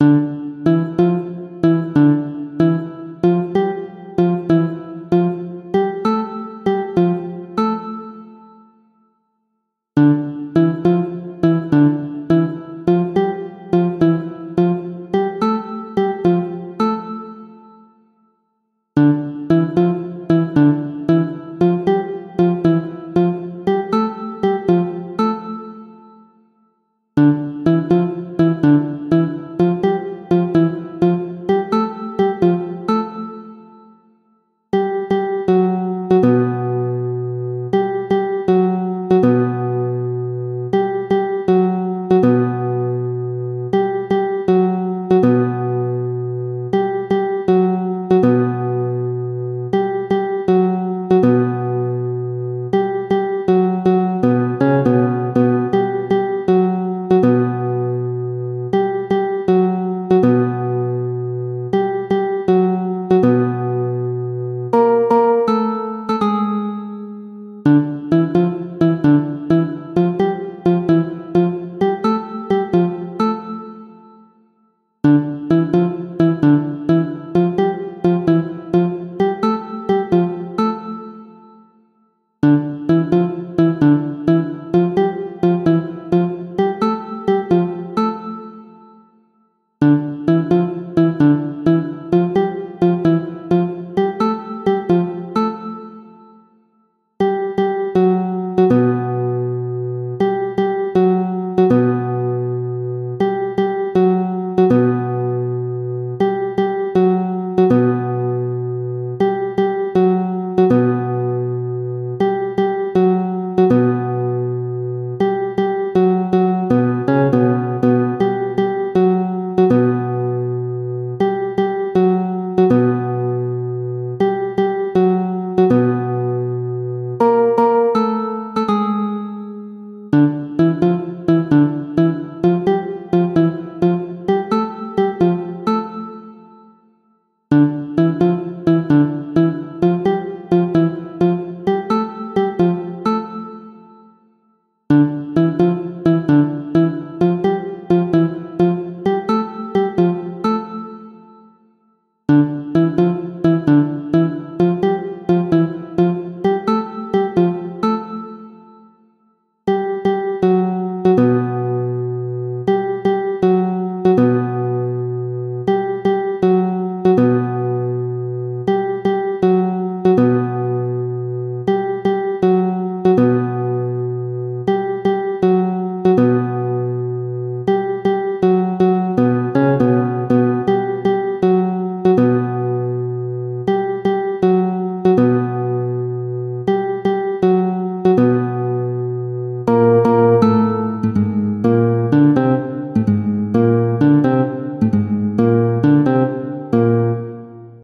you.